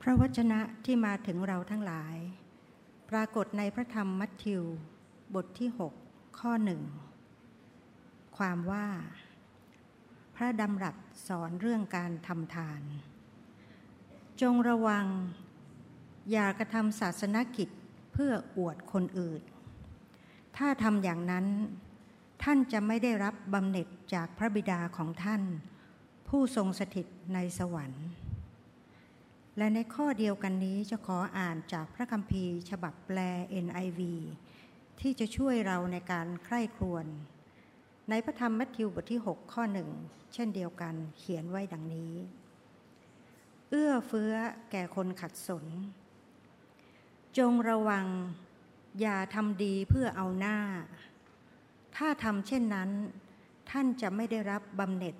พระวจนะที่มาถึงเราทั้งหลาย ปรากฏในพระธรรมมัทธิว บทที่ 6 ข้อหนึ่งความว่า พระดำรัสสอนเรื่องการทำทาน จงระวัง อย่ากระทำศาสนกิจเพื่ออวดคนอื่น ถ้าทำอย่างนั้น ท่านจะไม่ได้รับบำเหน็จจากพระบิดาของท่าน ผู้ทรงสถิตในสวรรค์ และในข้อเดียวกันนี้จะขออ่านจากพระคัมภีร์ ฉบับแปล NIV ที่จะช่วยเราในการใคร่ครวญในพระธรรมมัทธิวบทที่ 6 ข้อหนึ่งเช่นเดียวกันเขียนไว้ดังนี้ เอื้อเฟื้อแก่คนขัดสน จงระวัง อย่าทำดีเพื่อเอาหน้า ถ้าทำเช่นนั้น ท่านจะไม่ได้รับบำเหน็จ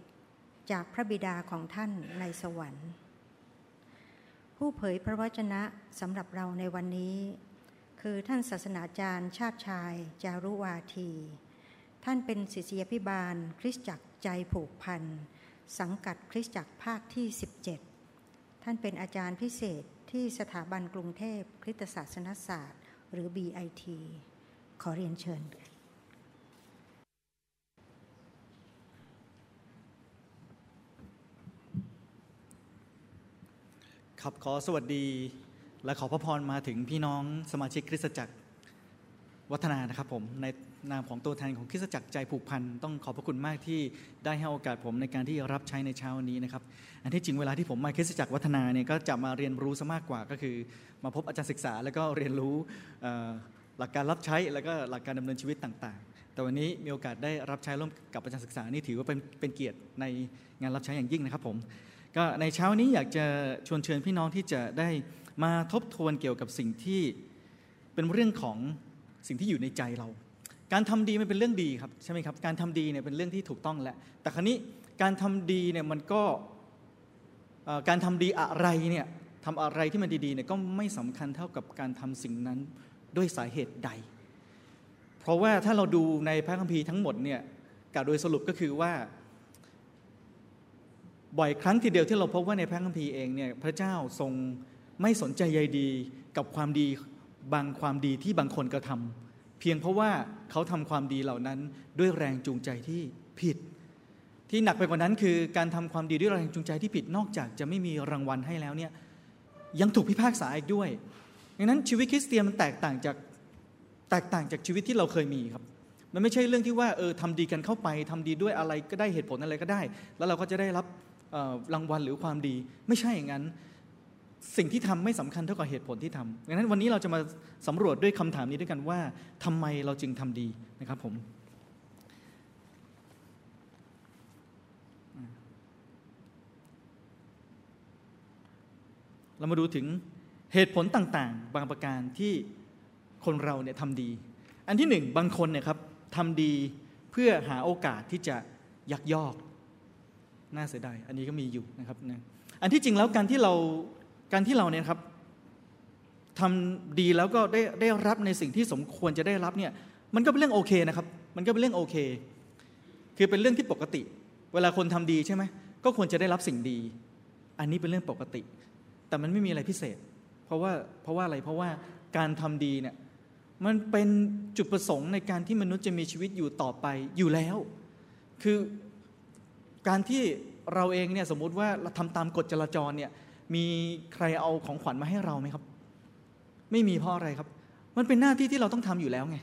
จากพระบิดาของท่านในสวรรค์ ผู้เผยพระวจนะสำหรับเราในวันนี้ คือท่านศาสนาจารย์ ชาติชาย จารุวาที ท่านเป็นศิษยพิบาล คริสตจักรใจผูกพัน สังกัดคริสตจักรภาคที่ 17 ท่านเป็นอาจารย์พิเศษที่สถาบันกรุงเทพคริสตศาสนศาสตร์ หรือ BIT ขอเรียนเชิญ ครับขอสวัสดีและขอพระพรมาถึงพี่น้องสมาชิกคริสตจักรวัฒนานะครับผมในนามของตัวแทนของคริสตจักรใจผูกพันต้องขอบพระคุณมากที่ได้ให้โอกาสผมในการที่รับใช้ในเช้านี้นะครับอันที่จริงเวลาที่ผมมาคริสตจักรวัฒนาเนี่ยก็จะมาเรียนรู้ซะมากกว่าก็คือ มาพบอาจารย์ศึกษา แล้วก็เรียนรู้หลักการรับใช้แล้วก็หลักการดำเนินชีวิตต่าง ๆ แต่วันนี้มีโอกาสได้รับใช้ร่วมกับอาจารย์ศึกษานี่ถือว่าเป็นเป็นเกียรติในงานรับใช้อย่างยิ่งนะครับผม ก็ในเช้านี้อยากจะชวนเชิญพี่น้องที่จะได้มาทบทวนเกี่ยวกับสิ่งที่เป็นเรื่องของสิ่งที่อยู่ในใจเรา การทำดีมันเป็นเรื่องดีครับใช่ไหมครับ การทำดีเนี่ยเป็นเรื่องที่ถูกต้องแหละแต่ครั้นี้การทำดีเนี่ยมันก็การทำดีอะไรเนี่ยทำอะไรที่มันดีๆเนี่ยก็ไม่สำคัญเท่ากับการทำสิ่งนั้นด้วยสาเหตุใด เพราะว่าถ้าเราดูในพระคัมภีร์ทั้งหมดเนี่ยกล่าวโดยสรุปก็คือว่า บ่อยครั้งทีเดียวที่เราพบว่าในพระคัมภีร์เองเนี่ยพระเจ้าทรงไม่สนใจใยดีกับความดีบางความดีที่บางคนกระทำเพียงเพราะว่าเขาทำความดีเหล่านั้นด้วยแรงจูงใจที่ผิด ที่หนักไปกว่านั้นคือการทำความดีด้วยแรงจูงใจที่ผิดนอกจากจะไม่มีรางวัลให้แล้วเนี่ยยังถูกพิพากษาอีกด้วยดังนั้นชีวิตคริสเตียนมันแตกต่างจากแตกต่างจากชีวิตที่เราเคยมีครับมันไม่ใช่เรื่องที่ว่าเออทำดีกันเข้าไปทำดีด้วยอะไรก็ได้เหตุผลอะไรก็ได้ แล้วเราก็จะได้รับ รางวัลหรือความดี ไม่ใช่อย่างนั้น สิ่งที่ทำไม่สำคัญเท่ากับเหตุผลที่ทำดังนั้นวันนี้เราจะมาสำรวจด้วยคำถามนี้ด้วยกันว่าทำไมเราจึงทำดีนะครับผมเรามาดูถึงเหตุผลต่างๆ บางประการที่คนเราเนี่ยทำดี อันที่หนึ่งบางคนเนี่ยครับทำดีเพื่อหาโอกาสที่จะยักยอก น่าเสียดายอันนี้ก็มีอยู่นะครับนะอันที่จริงแล้วการที่เราการที่เราเนี่ยครับทำดีแล้วก็ได้ได้รับในสิ่งที่สมควรจะได้รับเนี่ยมันก็เป็นเรื่องโอเคนะครับ มันก็เป็นเรื่องโอเค คือเป็นเรื่องที่ปกติ เวลาคนทำดีใช่ไหมก็ควรจะได้รับสิ่งดี อันนี้เป็นเรื่องปกติ แต่มันไม่มีอะไรพิเศษ เพราะว่าเพราะว่าอะไรเพราะว่าการทำดีเนี่ยมันเป็นจุดประสงค์ในการที่มนุษย์จะมีชีวิตอยู่ต่อไปอยู่แล้ว คือ การที่เราเองเนี่ยสมมุติว่าเราทำตามกฎจราจรเนี่ยมีใครเอาของขวัญมาให้เราไหมครับ ไม่มีเพราะอะไรครับ มันเป็นหน้าที่ที่เราต้องทำอยู่แล้วไง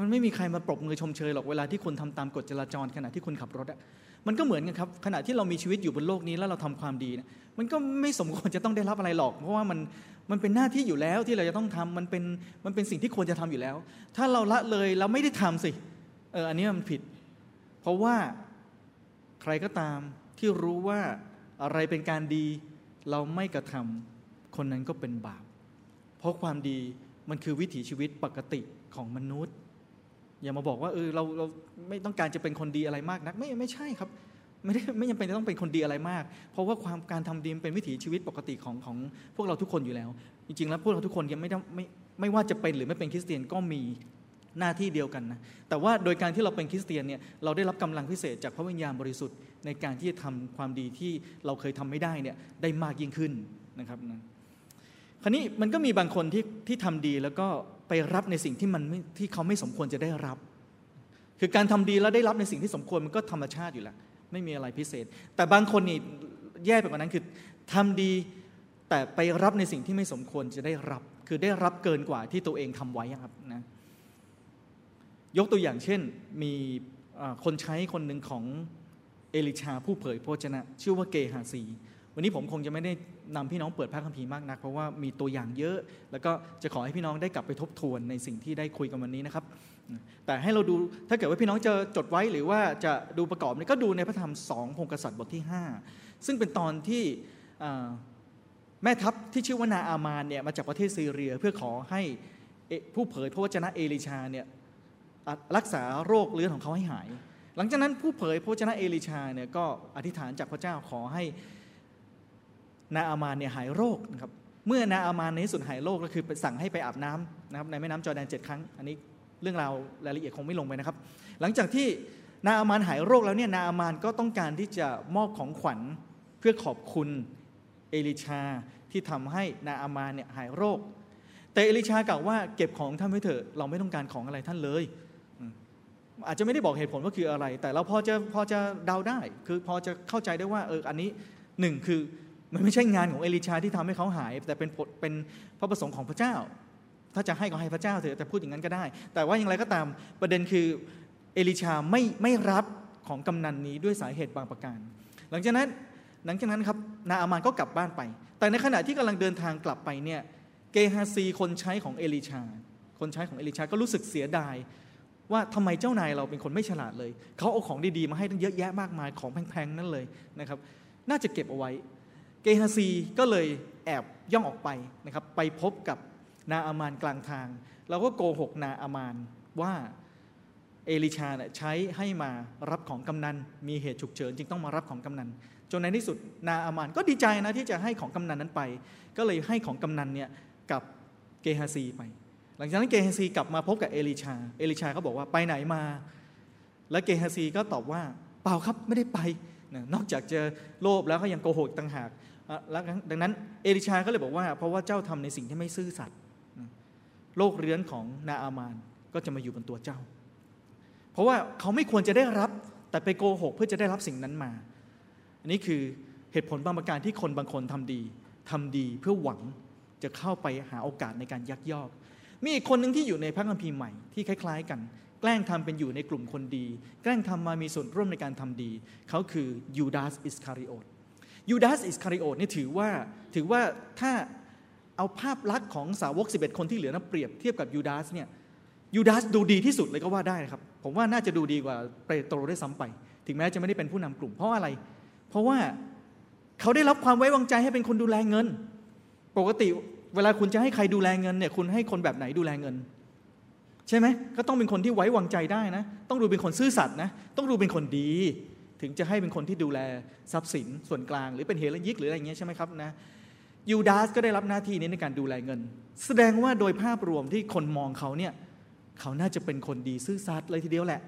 มันไม่มีใครมาปรบมือชมเชยหรอกเวลาที่คุณทำตามกฎจราจรขณะที่คุณขับรถอะมันก็เหมือนกันครับขณะที่เรามีชีวิตอยู่บนโลกนี้แล้วเราทำความดีนะมันก็ไม่สมควรจะต้องได้รับอะไรหรอก เพราะว่ามันมันเป็นหน้าที่อยู่แล้วที่เราจะต้องทำมันเป็นมันเป็นสิ่งที่ควรจะทำอยู่แล้ว ถ้าเราละเลยเราไม่ได้ทำสิเอออันนี้มันผิด เพราะว่า ใครก็ตามที่รู้ว่าอะไรเป็นการดี เราไม่กระทำคนนั้นก็เป็นบาป เพราะความดีมันคือวิถีชีวิตปกติของมนุษย์ อย่ามาบอกว่าเออเราเราไม่ต้องการจะเป็นคนดีอะไรมากนัก ไม่ไม่ใช่ครับ ไม่ได้ไม่จำเป็นจะต้องเป็นคนดีอะไรมาก เพราะว่าความการทำดีเป็นวิถีชีวิตปกติของของพวกเราทุกคนอยู่แล้ว จริงๆ แล้วพวกเราทุกคนยังไม่ต้องไม่ไม่ว่าจะเป็นหรือไม่เป็นคริสเตียนก็มี หน้าที่เดียวกันนะแต่ว่าโดยการที่เราเป็นคริสเตียนเนี่ยเราได้รับกำลังพิเศษจากพระวิญญาณบริสุทธิ์ในการที่จะทำความดีที่เราเคยทำไม่ได้เนี่ยได้มากยิ่งขึ้นนะครับนะคราวนี้มันก็มีบางคนที่ที่ทำดีแล้วก็ไปรับในสิ่งที่มันที่เขาไม่สมควรจะได้รับ คือการทำดีแล้วได้รับในสิ่งที่สมควรมันก็ธรรมชาติอยู่แล้วไม่มีอะไรพิเศษ แต่บางคนนี่แย่ไปกว่านั้นคือทำดีแต่ไปรับในสิ่งที่ไม่สมควรจะได้รับ คือได้รับเกินกว่าที่ตัวเองทำไว้ครับนะ ยกตัวอย่างเช่นมีคนใช้คนหนึ่งของเอลิชาผู้เผยพระชนะ ชื่อว่าเกฮาซีวันนี้ผมคงจะไม่ได้นำพี่น้องเปิดพระคัมภีร์มากนัก เพราะว่ามีตัวอย่างเยอะ แล้วก็จะขอให้พี่น้องได้กลับไปทบทวนในสิ่งที่ได้คุยกันวันนี้นะครับ แต่ให้เราดูถ้าเกิดว่าพี่น้องจะจดไว้หรือว่าจะดูประกอบนี่ก็ดูในพระธรรมสองพงกษัตริย์บทที่ 5 ซึ่งเป็นตอนที่แม่ทัพที่ชื่อว่านาอามานเนี่ยมาจากประเทศซีเรียเพื่อขอให้ผู้เผยพระวจนะเอลิชาเนี่ย รักษาโรคเลื้อนของเขาให้หาย หลังจากนั้นผู้เผยพระวจนะเอลิชาเนี่ยก็อธิษฐานจากพระเจ้าขอให้นาอามานเนี่ยหายโรคนะครับเมื่อนาอามานในที่สุดหายโรคก็คือสั่งให้ไปอาบน้ำนะครับในแม่น้ำจอแดนเจ็ดครั้ง อันนี้เรื่องราวรายละเอียดคงไม่ลงไปนะครับ หลังจากที่นาอามานหายโรคแล้วเนี่ยนาอามานก็ต้องการที่จะมอบของขวัญเพื่อขอบคุณเอลิชาที่ทำให้นาอามานเนี่ยหายโรค แต่เอลิชากล่าวว่าเก็บของท่านไว้เถอะเราไม่ต้องการของอะไรท่านเลย อาจจะไม่ได้บอกเหตุผลว่าคืออะไร แต่เราพอจะพอจะเดาได้ คือพอจะเข้าใจได้ว่าเอออันนี้หนึ่งคือมันไม่ใช่งานของเอลิชาที่ทำให้เขาหาย แต่เป็นเป็นพระประสงค์ของพระเจ้า ถ้าจะให้ก็ให้พระเจ้าเถอะแต่พูดอย่างนั้นก็ได้ แต่ว่าอย่างไรก็ตามประเด็นคือเอลิชาไม่ไม่รับของกำนันนี้ด้วยสาเหตุบางประการ หลังจากนั้นหลังจากนั้นครับนาอามานก็กลับบ้านไป แต่ในขณะที่กำลังเดินทางกลับไปเนี่ยเกฮาซีคนใช้ของเอลิชา คนใช้ของเอลิชาก็รู้สึกเสียดาย ว่าทำไมเจ้านายเราเป็นคนไม่ฉลาดเลย เขาเอาของดีๆมาให้ตั้งเยอะแยะมากมายของแพงๆนั่นเลยนะครับ น่าจะเก็บเอาไว้ เกฮาซีก็เลยแอบย่องออกไปนะครับ ไปพบกับนาอามานกลางทาง เราก็โกหกนาอามานว่าเอลิชาใช้ให้มารับของกำนัน มีเหตุฉุกเฉินจึงต้องมารับของกำนัน จนในที่สุดนาอามานก็ดีใจนะที่จะให้ของกำนันนั้นไป ก็เลยให้ของกำนันเนี่ยกับเกฮาซีไป ลังจากนั้นเกฮซีกลับมาพบกับเอลิชา เอลิชาก็บอกว่าไปไหนมา แล้วเกฮซีก็ตอบว่าเปล่าครับไม่ได้ไปนอกจากจะโลภแล้วก็ยังโกหกต่างหากแล้วดังนั้นเอลิชาก็เลยบอกว่า เพราะว่าเจ้าทำในสิ่งที่ไม่ซื่อสัตย์โรคเรื้อนของนาอามานก็จะมาอยู่บนตัวเจ้า เพราะว่าเขาไม่ควรจะได้รับแต่ไปโกหกเพื่อจะได้รับสิ่งนั้นมา อันนี้คือเหตุผลบางประการที่คนบางคนทำดีทำดีเพื่อหวังจะเข้าไปหาโอกาสในการยักยอก มีอีกคนหนึ่งที่อยู่ในพระคัมภีร์ใหม่ที่คล้าย ๆ กัน แกล้งทำเป็นอยู่ในกลุ่มคนดี แกล้งทำมามีส่วนร่วมในการทำดี เขาคือยูดาสอิสคาริโอตยูดาสอิสคาริโอตนี่ถือว่าถือว่าถ้าเอาภาพลักษณ์ของสาวก 11 คนที่เหลือนะเปรียบเทียบกับยูดาสเนี่ยยูดาสดูดีที่สุดเลยก็ว่าได้ครับ ผมว่าน่าจะดูดีกว่าเปโตรได้ซ้ำไป ถึงแม้จะไม่ได้เป็นผู้นำกลุ่ม เพราะอะไร เพราะว่าเขาได้รับความไว้วางใจให้เป็นคนดูแลเงิน ปกติ เวลาคุณจะให้ใครดูแลเงินเนี่ยคุณให้คนแบบไหนดูแลเงิน ใช่ไหมก็ต้องเป็นคนที่ไว้วางใจได้นะ ต้องดูเป็นคนซื่อสัตย์นะ ต้องดูเป็นคนดี ถึงจะให้เป็นคนที่ดูแลทรัพย์สินส่วนกลาง หรือเป็นเฮรยิกหรืออะไรเงี้ยใช่ไหมครับนะยูดาสก็ได้รับหน้าที่นี้ในการดูแลเงิน แสดงว่าโดยภาพรวมที่คนมองเขาเนี่ยเขาน่าจะเป็นคนดีซื่อสัตย์เลยทีเดียวแหละ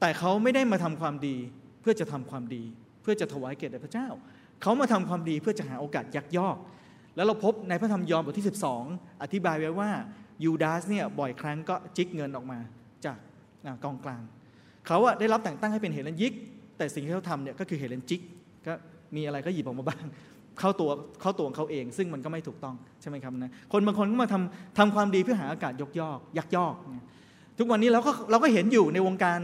แต่เขาไม่ได้มาทำความดีเพื่อจะทำความดี เพื่อจะถวายเกียรติแด่พระเจ้า เขามาทำความดีเพื่อจะหาโอกาสยักยอก แล้วเราพบในพระธรรมยอห์นบทที่ 12 อธิบายไว้ว่ายูดาสเนี่ยบ่อยครั้งก็จิกเงินออกมาจากกองกลาง เขาอะได้รับแต่งตั้งให้เป็นเฮรยิก แต่สิ่งที่เขาทำเนี่ยก็คือเฮเลนจิกก็มีอะไรก็หยิบออกมาบ้าง เข้าตัวเข้าตัวของเขาเอง ซึ่งมันก็ไม่ถูกต้องใช่ไหมครับนะคนบางคนก็มาทำทำความดีเพื่อหาอากาศยกยอกยักยอก ทุกวันนี้เราก็เราก็เห็นอยู่ในวงการ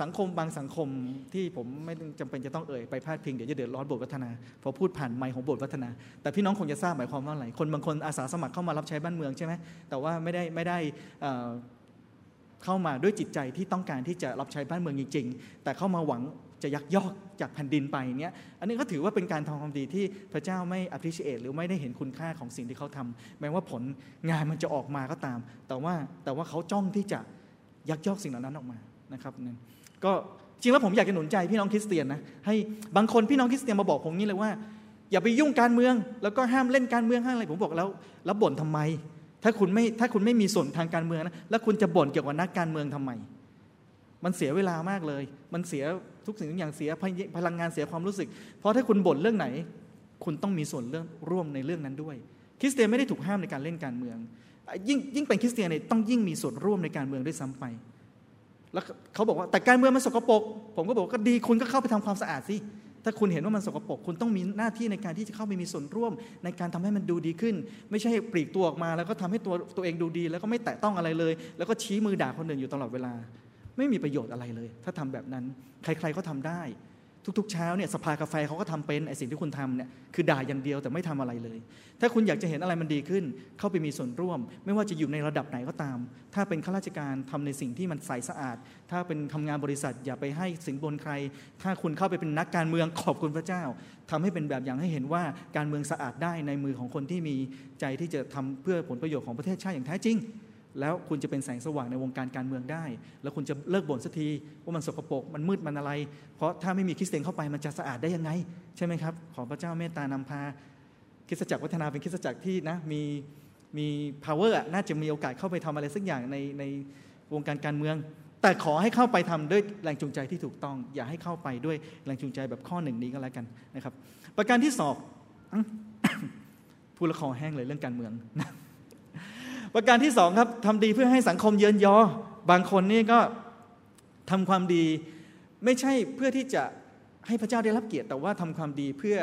สังคมบางสังคมที่ผมไม่จำเป็นจะต้องเอ่ยไปพาดพิงเดี๋ยวจะเดือดร้อนบทวัฒนาพอพูดผ่านไมค์ของบทวัฒนา แต่พี่น้องคงจะทราบหมายความว่าอะไรคนบางคนอาสาสมัครเข้ามารับใช้บ้านเมืองใช่ไหมแต่ว่าไม่ได้ไม่ได้เข้ามาด้วยจิตใจที่ต้องการที่จะรับใช้บ้านเมืองจริง ๆ แต่เข้ามาหวัง จะยักยอกจากแผ่นดินไปเนี้ยอันนี้ก็ถือว่าเป็นการทำความดีที่พระเจ้าไม่ appreciate หรือไม่ได้เห็นคุณค่าของสิ่งที่เขาทำแม้ว่าผลงานมันจะออกมาก็ตาม แต่ว่าแต่ว่าเขาจ้องที่จะยักยอกสิ่งเหล่านั้นออกมานะครับนึงก็จริงแล้วผมอยากจะหนุนใจพี่น้องคริสเตียนนะให้บางคนพี่น้องคริสเตียนมาบอกผมนี้เลยว่า อย่าไปยุ่งการเมือง แล้วก็ห้ามเล่นการเมืองห้ามอะไรผมบอกแล้ว แล้วบ่นทำไม ถ้าคุณไม่ถ้าคุณไม่มีส่วนทางการเมืองนะแล้วคุณจะบ่นเกี่ยวกับนักการเมืองทำไม มันเสียเวลามากเลย มันเสีย ทุกสิ่งทุกอย่างเสียพลังงานเสียความรู้สึก เพราะถ้าคุณบ่นเรื่องไหน คุณต้องมีส่วนเรื่องร่วมในเรื่องนั้นด้วย คริสเตียนไม่ได้ถูกห้ามในการเล่นการเมือง ยิ่งยิ่งเป็นคริสเตียนเนี่ยต้องยิ่งมีส่วนร่วมในการเมืองด้วยซ้ำไป แล้วเขาบอกว่าแต่การเมืองมันสกปรกผมก็บอกก็ดีคุณก็เข้าไปทำความสะอาดสิถ้าคุณเห็นว่ามันสกปรกคุณต้องมีหน้าที่ในการที่จะเข้าไปมีส่วนร่วม ในการทำให้มันดูดีขึ้น ไม่ใช่ปลีกตัวออกมา แล้วก็ทำให้ตัวตัวเองดูดี แล้วก็ไม่แตะต้องอะไรเลย แล้วก็ชี้มือด่าคนอื่นอยู่ตลอดเวลา ไม่มีประโยชน์อะไรเลย ถ้าทำแบบนั้น ใครๆก็ทำได้ ทุกๆเช้าเนี่ยสภากาแฟเขาก็ทำเป็นไอสิ่งที่คุณทำเนี่ยคือด่าอย่างเดียวแต่ไม่ทำอะไรเลย ถ้าคุณอยากจะเห็นอะไรมันดีขึ้น เข้าไปมีส่วนร่วม ไม่ว่าจะอยู่ในระดับไหนก็ตาม ถ้าเป็นข้าราชการทำในสิ่งที่มันใสสะอาด ถ้าเป็นทำงานบริษัท อย่าไปให้สินบนใคร ถ้าคุณเข้าไปเป็นนักการเมืองขอบคุณพระเจ้าทำให้เป็นแบบอย่างให้เห็นว่าการเมืองสะอาดได้ในมือของคนที่มีใจที่จะทำเพื่อผลประโยชน์ของประเทศชาติอย่างแท้จริง แล้วคุณจะเป็นแสงสว่างในวงการการเมืองได้ แล้วคุณจะเลิกบ่นสักทีว่ามันสกปรกมันมืดมันอะไร เพราะถ้าไม่มีคริสเตียนเข้าไปมันจะสะอาดได้ยังไง ใช่ไหมครับ ขอพระเจ้าเมตตานำพาคริสตจักรวัฒนาเป็นคริสตจักรที่นะมีมี power น่าจะมีโอกาสเข้าไปทำอะไรสักอย่างในในวงการการเมือง แต่ขอให้เข้าไปทำด้วยแรงจูงใจที่ถูกต้อง อย่าให้เข้าไปด้วยแรงจูงใจแบบข้อหนึ่งนี้ก็แล้วกันนะครับ ประการที่สองพูดละคอแห้งเลยเรื่องการเมืองนะ ประการที่สองครับทำดีเพื่อให้สังคมเยินยอ บางคนนี่ก็ทำความดีไม่ใช่เพื่อที่จะให้พระเจ้าได้รับเกียรติ แต่ว่าทำความดีเพื่อ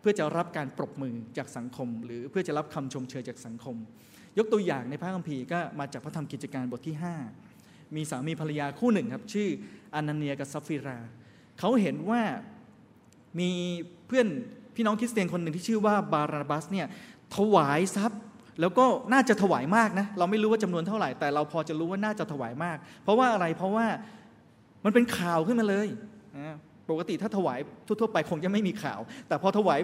เพื่อจะรับการปรบมือจากสังคม หรือเพื่อจะรับคำชมเชยจากสังคม ยกตัวอย่างในพระคัมภีร์ก็มาจากพระธรรมกิจการบทที่ 5 มีสามีภรรยาคู่หนึ่งครับ ชื่ออานาเนียกับซัฟฟิราเขาเห็นว่ามีเพื่อนพี่น้องคริสเตียนคนหนึ่งที่ชื่อว่าบาราบัสเนี่ยถวายทรัพย์ แล้วก็น่าจะถวายมากนะเราไม่รู้ว่าจำนวนเท่าไหร่แต่เราพอจะรู้ว่าน่าจะถวายมาก เพราะว่าอะไรเพราะว่ามันเป็นข่าวขึ้นมาเลยปกติถ้าถวายทั่วๆไปคงจะไม่มีข่าว แต่พอถวาย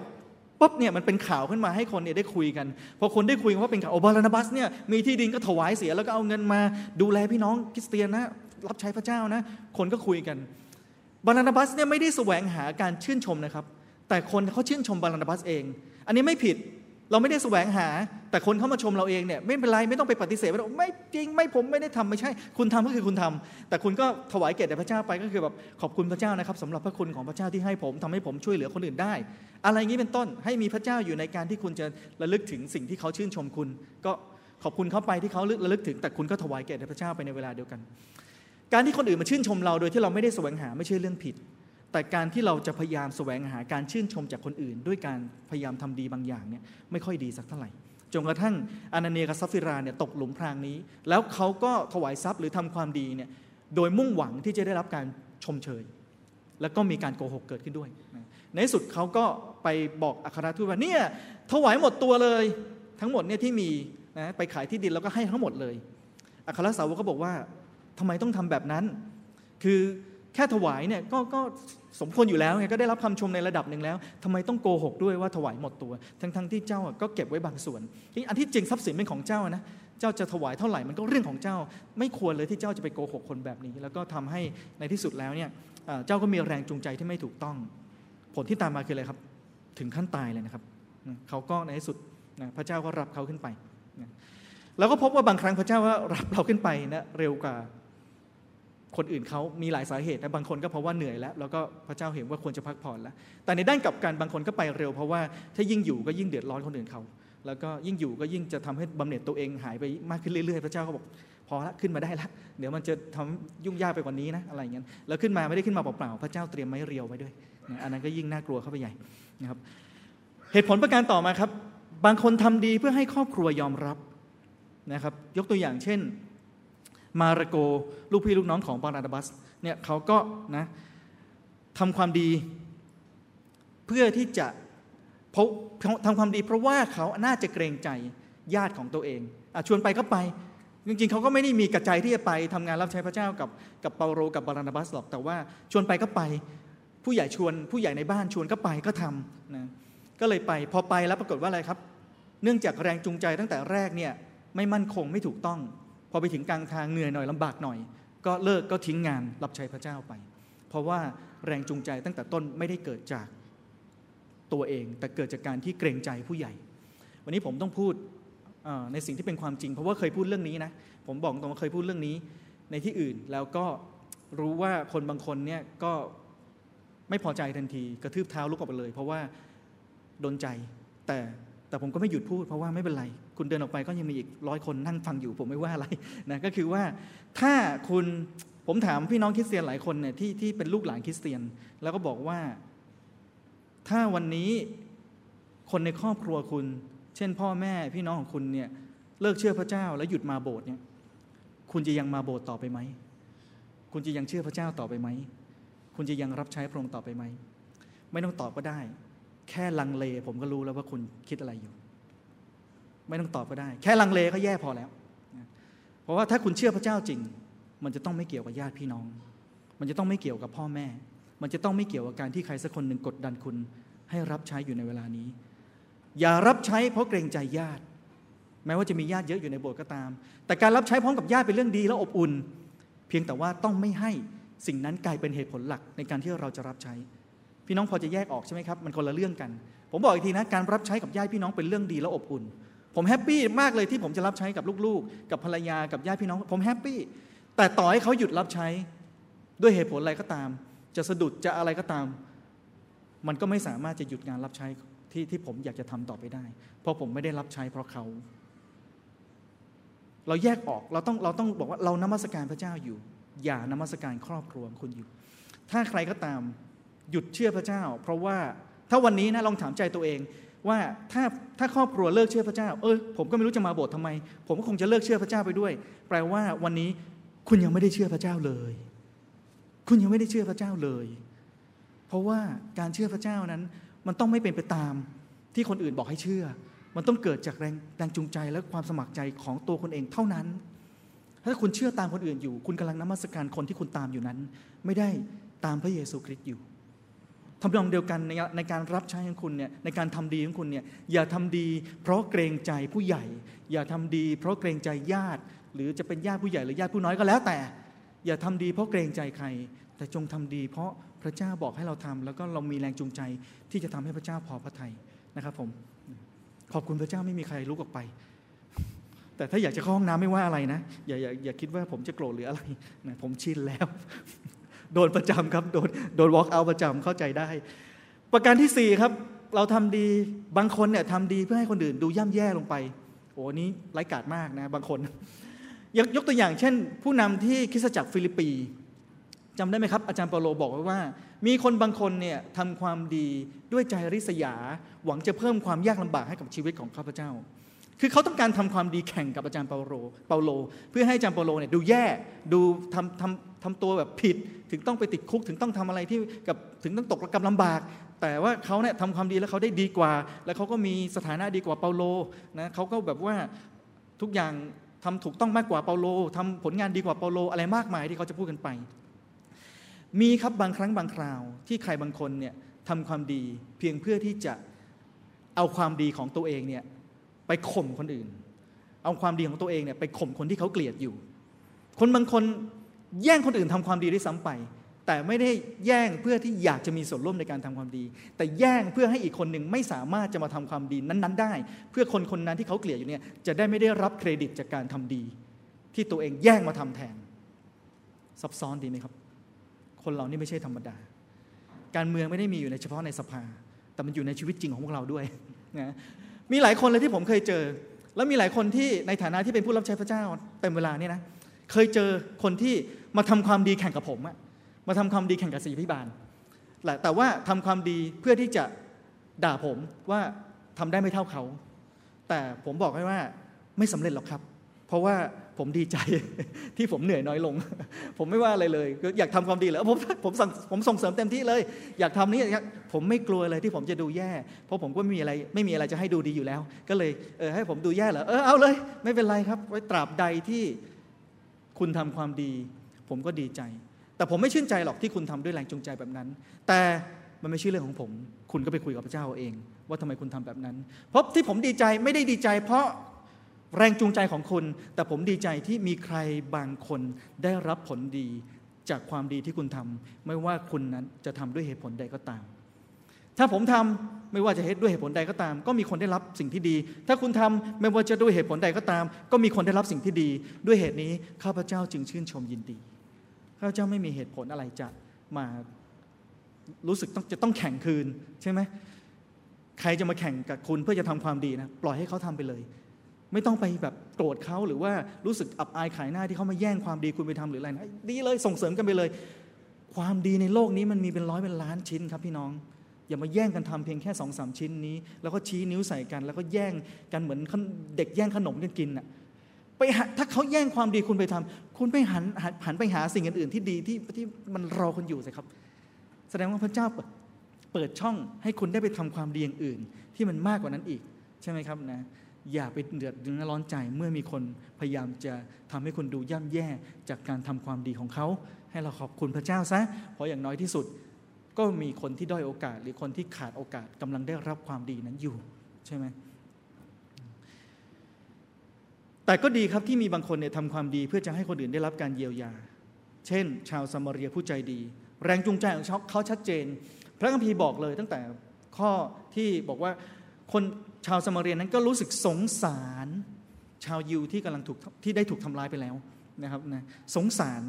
ปุ๊บเนี่ยมันเป็นข่าวขึ้นมาให้คนเนี่ยได้คุยกันพอคนได้คุยกันว่าเป็นข่าวโอ้บารนาบัสเนี่ยมีที่ดินก็ถวายเสียแล้วก็เอาเงินมาดูแลพี่น้องคริสเตียนนะรับใช้พระเจ้านะ คนก็คุยกันบารนาบัสเนี่ยไม่ได้แสวงหาการชื่นชมนะครับ แต่คนเขาชื่นชมบารนาบัสเอง อันนี้ไม่ผิด เราไม่ได้แสวงหา แต่คนเข้ามาชมเราเองเนี่ยไม่เป็นไรไม่ต้องไปปฏิเสธว่ไม่จริงไม่ผมไม่ได้ทำไม่ใช่ คุณทำก็คือคุณทำแต่คุณก็ถวายเกียรติแด่พระเจ้าไปก็คือแบบขอบคุณพระเจ้านะครับสำหรับพระคุณของพระเจ้าที่ให้ผมทำให้ผมช่วยเหลือคนอื่นได้ อะไรอย่างนี้เป็นต้นให้มีพระเจ้าอยู่ในการที่คุณจะระลึกถึงสิ่งที่เขาชื่นชมคุณ ก็ขอบคุณเขาไปที่เขาระลึกถึง แต่คุณก็ถวายเกียรติแด่พระเจ้าไปในเวลาเดียวกัน การที่คนอื่นมาชื่นชมเราโดยที่เราไม่ได้แสวงหาไม่ใช่เรื่องผิด แต่การที่เราจะพยายามแสวงหาการชื่นชมจากคนอื่น ด้วยการพยายามทำดีบางอย่างเนี่ยไม่ค่อยดีสักเท่าไหร่จนกระทั่งอานาเนียกับซัฟฟิราเนี่ยตกหลุมพรางนี้ แล้วเขาก็ถวายทรัพย์หรือทำความดีเนี่ยโดยมุ่งหวังที่จะได้รับการชมเชย แล้วก็มีการโกหกเกิดขึ้นด้วย ในที่สุดเขาก็ไปบอกอัครทูตว่าเนี่ยถวายหมดตัวเลย ทั้งหมดเนี่ยที่มีนะไปขายที่ดินแล้วก็ให้ทั้งหมดเลยอัครสาวกก็บอกว่าทำไมต้องทำแบบนั้น คือแค่ถวายเนี่ยก็ก็ สมควรอยู่แล้วไงก็ได้รับคำชมในระดับหนึ่งแล้วทำไมต้องโกหกด้วยว่าถวายหมดตัว ทั้งๆทที่เจ้าก็เก็บไว้บางส่วนอันที่จริงทรัพย์สินเป็นของเจ้านะเจ้าจะถวายเท่าไหร่มันก็เรื่องของเจ้า ไม่ควรเลยที่เจ้าจะไปโกหกคนแบบนี้ แล้วก็ทำให้ในที่สุดแล้วเนี่ยเจ้าก็มีแรงจูงใจที่ไม่ถูกต้อง ผลที่ตามมาคืออะไรครับ ถึงขั้นตายเลยนะครับเขาก็ในที่สุดพระเจ้าก็รับเขาขึ้นไป แล้วก็พบว่าบางครั้งพระเจ้าก็รับเราขึ้นไปนะเร็วกว่า คนอื่นเขามีหลายสาเหตุนะบางคนก็เพราะว่าเหนื่อยแล้ว แล้วก็พระเจ้าเห็นว่าควรจะพักผ่อนแล้ว แต่ในด้านกลับกันบางคนก็ไปเร็วเพราะว่าถ้ายิ่งอยู่ก็ยิ่งเดือดร้อนคนอื่นเขา แล้วก็ยิ่งอยู่ก็ยิ่งจะทำให้บำเหน็จตัวเองหายไปมากขึ้นเรื่อยๆ พระเจ้าก็บอกพอละขึ้นมาได้ละเดี๋ยวมันจะทำยุ่งยากไปกว่านี้นะอะไรอย่างเงี้ยแล้วขึ้นมาไม่ได้ขึ้นมาเปล่าๆพระเจ้าเตรียมไม้เรียวไว้ด้วยอันนั้นก็ยิ่งน่ากลัวเข้าไปใหญ่นะครับเหตุผลประการต่อมาครับ บางคนทำดีเพื่อให้ครอบครัวยอมรับนะครับ ยกตัวอย่างเช่น มาระโก ลูกพี่ลูกน้องของบานาดาบัสเนี่ยเขาก็นะทำความดี เพื่อที่จะเพราะทำความดีเพราะว่าเขาน่าจะเกรงใจญาติของตัวเองอชวนไปก็ไป จริงๆ เขาก็ไม่ได้มีกระใจที่จะไปทำงานรับใช้พระเจ้ากับกับเปาโลกับบารานาบัสหรอกแต่ว่าชวนไปก็ไป ผู้ใหญ่ชวนผู้ใหญ่ในบ้านชวนก็ไปก็ทำนะก็เลยไปพอไปแล้วปรากฏว่าอะไรครับ เนื่องจากแรงจูงใจตั้งแต่แรกเนี่ยไม่มั่นคงไม่ถูกต้อง อไปถึงกลางทางเหนื่อยหน่อยลำบากหน่อย ก็เลิกก็ทิ้งงานรับใช้พระเจ้าไป เพราะว่าแรงจูงใจตั้งแต่ต้นไม่ได้เกิดจากตัวเอง แต่เกิดจากการที่เกรงใจผู้ใหญ่ วันนี้ผมต้องพูดในสิ่งที่เป็นความจริง เพราะว่าเคยพูดเรื่องนี้นะผมบอกตรงว่าเคยพูดเรื่องนี้ในที่อื่นแล้วก็รู้ว่าคนบางคนเนี่ยก็ไม่พอใจทันที กระทืบเท้าลุกออกไปเลย เพราะว่าโดนใจแต่ แต่ผมก็ไม่หยุดพูดเพราะว่าไม่เป็นไร คุณเดินออกไปก็ยังมีอีกร้อยคนนั่งฟังอยู่ ผมไม่ว่าอะไรนะก็คือว่าถ้าคุณผมถามพี่น้องคริสเตียนหลายคนเนี่ยที่ที่เป็นลูกหลานคริสเตียน แล้วก็บอกว่า ถ้าวันนี้คนในครอบครัวคุณ เช่น พ่อแม่พี่น้องของคุณเนี่ยเลิกเชื่อพระเจ้าแล้วหยุดมาโบสถ์เนี่ยคุณจะยังมาโบสถ์ต่อไปไหม คุณจะยังเชื่อพระเจ้าต่อไปไหม คุณจะยังรับใช้พระองค์ต่อไปไหม ไม่ต้องตอบก็ได้ แค่ลังเล ผมก็รู้แล้วว่าคุณคิดอะไรอยู่ ไม่ต้องตอบก็ได้ แค่ลังเลก็แย่พอแล้ว เพราะว่าถ้าคุณเชื่อพระเจ้าจริง มันจะต้องไม่เกี่ยวกับญาติพี่น้อง มันจะต้องไม่เกี่ยวกับพ่อแม่ มันจะต้องไม่เกี่ยวกับการที่ใครสักคนหนึ่งกดดันคุณ ให้รับใช้อยู่ในเวลานี้ อย่ารับใช้เพราะเกรงใจญาติ แม้ว่าจะมีญาติเยอะอยู่ในโบสถ์ก็ตาม แต่การรับใช้พร้อมกับญาติเป็นเรื่องดีและอบอุ่น เพียงแต่ว่าต้องไม่ให้สิ่งนั้นกลายเป็นเหตุผลหลักในการที่เราจะรับใช้ พี่น้องพอจะแยกออกใช่ไหมครับมันคนละเรื่องกัน ผมบอกอีกทีนะการรับใช้กับญาติพี่น้องเป็นเรื่องดีและอบอุ่น ผมแฮปปี้มากเลยที่ผมจะรับใช้กับลูกๆ กับภรรยากับญาติพี่น้อง ผมแฮปปี้แต่ต่อให้เขาหยุดรับใช้ด้วยเหตุผลอะไรก็ตาม จะสะดุดจะอะไรก็ตาม มันก็ไม่สามารถจะหยุดงานรับใช้ที่ที่ผมอยากจะทำต่อไปได้ เพราะผมไม่ได้รับใช้เพราะเขา เราแยกออกเราต้องเราต้องบอกว่าเรานมัสการพระเจ้าอยู่ อย่านมัสการครอบครัวคุณอยู่ ถ้าใครก็ตาม หยุดเชื่อพระเจ้า เพราะว่าถ้าวันนี้นะลองถามใจตัวเอง ว่าถ้าถ้าครอบครัวเลิกเชื่อพระเจ้า เออผมก็ไม่รู้จะมาโบสถ์ทำไม ผมก็คงจะเลิกเชื่อพระเจ้าไปด้วย แปลว่าวันนี้คุณยังไม่ได้เชื่อพระเจ้าเลย คุณยังไม่ได้เชื่อพระเจ้าเลย เพราะว่าการเชื่อพระเจ้านั้น มันต้องไม่เป็นไปตามที่คนอื่นบอกให้เชื่อ มันต้องเกิดจากแรงแรงจูงใจและความสมัครใจของตัวคนเองเท่านั้น ถ้าคุณเชื่อตามคนอื่นอยู่ คุณกำลังนมัสการคนที่คุณตามอยู่นั้น ไม่ได้ตามพระเยซูคริสต์อยู่ ทำนองเดียวกันในในการรับใช้ของคุณเนี่ยในการทำดีของคุณเนี่ยอย่าทำดีเพราะเกรงใจผู้ใหญ่ อย่าทำดีเพราะเกรงใจญาติ หรือจะเป็นญาติผู้ใหญ่หรือญาติผู้น้อยก็แล้วแต่ อย่าทำดีเพราะเกรงใจใคร แต่จงทำดี เพราะพระเจ้าบอกให้เราทำแล้วก็เรามีแรงจูงใจที่จะทำให้พระเจ้าพอพระทัยนะครับผมขอบคุณพระเจ้าไม่มีใครลุกออกไป แต่ถ้าอยากจะเข้าห้องน้ำไม่ว่าอะไรนะอย่าอย่าอย่าคิดว่าผมจะโกรธหรืออะไรนะผมชินแล้ว โดนประจำครับ โดนโดนวอล์กเอาประจำเข้าใจได้ ประการที่สี่ครับ เราทำดีบางคนเนี่ยทำดีเพื่อให้คนอื่นดูย่ำแย่ลงไป โอ้นี้ร้ายกาจมากนะบางคน ยกยกตัวอย่างเช่น ผู้นำที่คริสตจักรฟิลิปปีจำได้ไหมครับ อาจารย์เปาโลบอกไว้ว่า มีคนบางคนเนี่ยทำความดีด้วยใจริษยา หวังจะเพิ่มความยากลำบากให้กับชีวิตของข้าพเจ้า คือเขาต้องการทำความดีแข่งกับอาจารย์เปาโลเปาโล เพื่อให้อาจารย์เปาโลเนี่ยดูแย่ดูทำทำ ทำตัวแบบผิด ถึงต้องไปติดคุก ถึงต้องทำอะไรที่กับถึงต้องตกระกำลำบาก แต่ว่าเขาเนี่ยทำความดีแล้วเขาได้ดีกว่า แล้วเขาก็มีสถานะดีกว่าเปาโลนะเขาก็แบบว่าทุกอย่างทำถูกต้องมากกว่าเปาโลทำผลงานดีกว่าเปาโลอะไรมากมายที่เขาจะพูดกันไป มีครับบางครั้งบางคราว ที่ใครบางคนเนี่ยทำความดีเพียงเพื่อที่จะเอาความดีของตัวเองเนี่ยไปข่มคนอื่น เอาความดีของตัวเองเนี่ยไปข่มคนที่เขาเกลียดอยู่ คนบางคน แย่งคนอื่นทำความดีได้ซ้ำไป แต่ไม่ได้แย่งเพื่อที่อยากจะมีส่วนร่วมในการทำความดี แต่แย่งเพื่อให้อีกคนหนึ่งไม่สามารถจะมาทำความดีนั้น ๆ ได้ เพื่อคนคนนั้นที่เขาเกลียดอยู่เนี่ยจะได้ไม่ได้รับเครดิตจากการทำดี ที่ตัวเองแย่งมาทำแทนซับซ้อนดีไหมครับ คนเรานี่ไม่ใช่ธรรมดา การเมืองไม่ได้มีอยู่ในเฉพาะในสภา แต่มันอยู่ในชีวิตจริงของพวกเราด้วยนะมีหลายคนเลยที่ผมเคยเจอ แล้วมีหลายคนที่ในฐานะที่เป็นผู้รับใช้พระเจ้าเต็มเวลาเนี่ยนะ เคยเจอคนที่มาทำความดีแข่งกับผมอะมาทำความดีแข่งกับศรีพิบาลแหละแต่ว่าทำความดีเพื่อที่จะด่าผมว่าทำได้ไม่เท่าเขา แต่ผมบอกให้ว่าไม่สำเร็จหรอกครับ เพราะว่าผมดีใจที่ผมเหนื่อยน้อยลง ผมไม่ว่าอะไรเลย อยากทำความดีแล้วผมผมส่งผมส่งเสริมเต็มที่เลย อยากทำนี้ผมไม่กลัวเลยที่ผมจะดูแย่ เพราะผมก็ไม่มีอะไรไม่มีอะไรจะให้ดูดีอยู่แล้ว ก็เลยเออให้ผมดูแย่เหรอเออเอาเลย ไม่เป็นไรครับ ไว้ตราบใดที่ คุณทำความดี ผมก็ดีใจ แต่ผมไม่ชื่นใจหรอกที่คุณทำด้วยแรงจูงใจแบบนั้น แต่มันไม่ใช่เรื่องของผม คุณก็ไปคุยกับพระเจ้าเอง ว่าทำไมคุณทำแบบนั้น เพราะที่ผมดีใจไม่ได้ดีใจ เพราะแรงจูงใจของคุณ แต่ผมดีใจที่มีใครบางคนได้รับผลดีจากความดีที่คุณทำไม่ว่าคุณนั้นจะทำด้วยเหตุผลใดก็ตาม ถ้าผมทำ ไม่ว่าจะเหตุด้วยเหตุผลใดก็ตาม ก็มีคนได้รับสิ่งที่ดี ถ้าคุณทำไม่ว่าจะด้วยเหตุผลใดก็ตาม ก็มีคนได้รับสิ่งที่ดี ด้วยเหตุนี้ข้าพเจ้าจึงชื่นชมยินดีข้าพเจ้าไม่มีเหตุผลอะไรจะมารู้สึกต้องจะต้องแข่งคืนใช่ไหมใครจะมาแข่งกับคุณเพื่อจะทำความดีนะปล่อยให้เขาทำไปเลย ไม่ต้องไปแบบโกรธเขาหรือว่ารู้สึกอับอายขายหน้าที่เขามาแย่งความดีคุณไปทำหรืออะไรนะดีเลยส่งเสริมกันไปเลย ความดีในโลกนี้มันมีเป็นร้อยเป็นล้านชิ้นครับพี่น้อง อย่ามาแย่งกันทำเพียงแค่สองสามชิ้นนี้ แล้วก็ชี้นิ้วใส่กัน แล้วก็แย่งกันเหมือนเด็กแย่งขนมกันกินน่ะไปถ้าเขาแย่งความดีคุณไปทำคุณไปหันหันไปหาสิ่งอื่นๆที่ดีที่ที่มันรอคุณอยู่สิครับ แสดงว่าพระเจ้าเปิดช่องให้คุณได้ไปทำความดีอย่างอื่น ที่มันมากกว่านั้นอีก ใช่ไหมครับนะอย่าไปเดือดร้อนใจเมื่อมีคนพยายามจะทำให้คุณดูย่ำแย่จากการทำความดีของเขา ให้เราขอบคุณพระเจ้าซะเพราะอย่างน้อยที่สุด ก็มีคนที่ด้อยโอกาส หรือคนที่ขาดโอกาสกำลังได้รับความดีนั้นอยู่ใช่ไหมแต่ก็ดีครับที่มีบางคนเนี่ยทำความดีเพื่อจะให้คนอื่นได้รับการเยียวยา เช่น ชาวซามารียผู้ใจดี แรงจูงใจของเขาชัดเจน พระคัมภีร์บอกเลยตั้งแต่ข้อที่บอกว่าคนชาวสมาเรียนั้นก็รู้สึกสงสาร ชาวยิวที่กำลังถูกที่ได้ถูกทำร้ายไปแล้วนะครับนะสงสาร